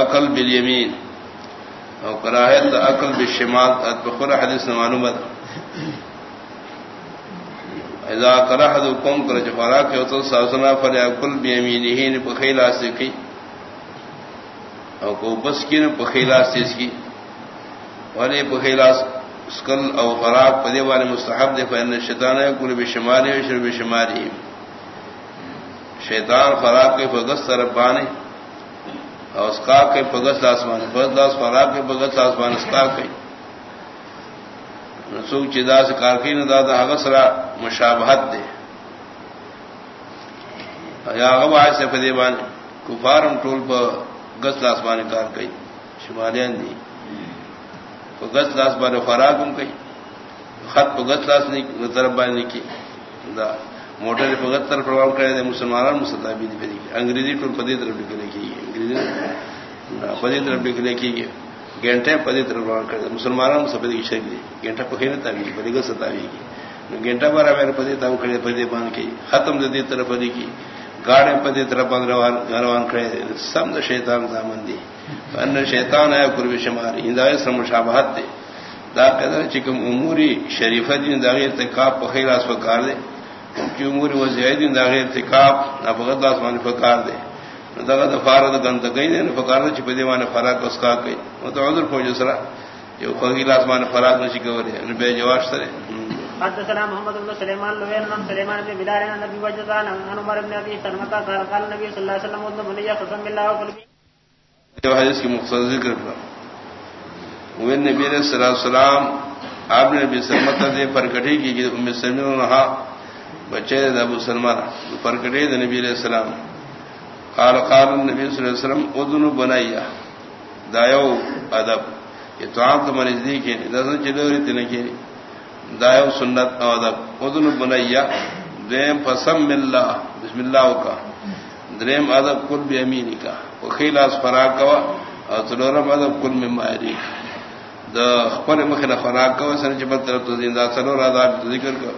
عقل بالیمین او کراہت عقل بالشمال. اتبخور حدیث معلومات اذا کرحد قوم کر جفارا کہ تو سازنا فل عقل بیمینہ نے بخیلا سے کی. او کو بس کی نے بخیلا سے کی. والے بخیلا سکل او خراب پدے والے مستحب دے فین شیطان ہے، کل بشمال و شرب شماری شیطان خراب کے بغس طرف بانے. اور اس کا کے بغس آسمان بغس داس خراب کے بغس آسمان اس کا کے رسوک چدا سے کارکی نے دادا حغسرا مشابہت دے. یا غب آئے سے فدے بانے، کفارم ٹول پر گس آسمان کار کئی شمالیان دی. گس لاس بان فراغم کئی، خط پہ گس لاس نہیں طرف بان لکھی دا موٹر پگت طرف پروام کرے دے مسلمان مسلح بھی دی انگریزی ٹول پدی طرف لکھ لکھی انگریزی پدی طرف لکھ لکھی گی گھنٹے پدی طرف پروام کرے دے مسلمان سبھی کی شک دی، گھنٹہ پخیر تاوی بڑی گس تاوی کی گھنٹہ بارہ میرے پدی تاو کھڑے، پدی بان کی، ختم دی طرف پدی کی۔ گاڑے پدی طرف بان روان روان کرے دے سم دا شیطان زامن دی۔ ان شیطان ہے قرب شمار ہندائے سر مشابہت دے۔ دا قدر چکم اموری شریفہ دین دا غیر تکاب پخیر اس پکار دے۔ کی امور و زیادین دا غیر ارتکاب نا فقط آسمان فکار دے۔ دا غد فارد گند گئی دے نا فکار دے چی پدی وانا فراق اسکا کئی و تو عذر پوچھ سرا جو خلقی آسمان فراق نشی کوری ان بے جواش سرے حدثنا محمد بن سليمان لوين بن سليمان بن بلال عن ابي وجدان عن عمر بن ابي سلمة قال قال النبي صلى الله عليه وسلم ودن بني قسم بالله وقلبي جو حدیث کی مختصر ذکر کرا وہ نبی علیہ السلام آپ نے نبی سلمت دے پر کٹھی کی کہ ام سلمہ نے کہا بچے ابو سلمان پرکٹے نبی علیہ السلام. قال قال النبی صلی اللہ علیہ وسلم اذن بنایا دایو ادب. یہ تو کے دسن چلوری تن کے دایو سنت او ادب. اذن بنایا دیم فسم اللہ بسم اللہ کا دریم ادب کل بیمینی کا وخیل اس فراق کا اور تلورم ادب کل میں ماری دا خپل مخنه فراق کا سن چې په طرف ته زنده سره ذکر کا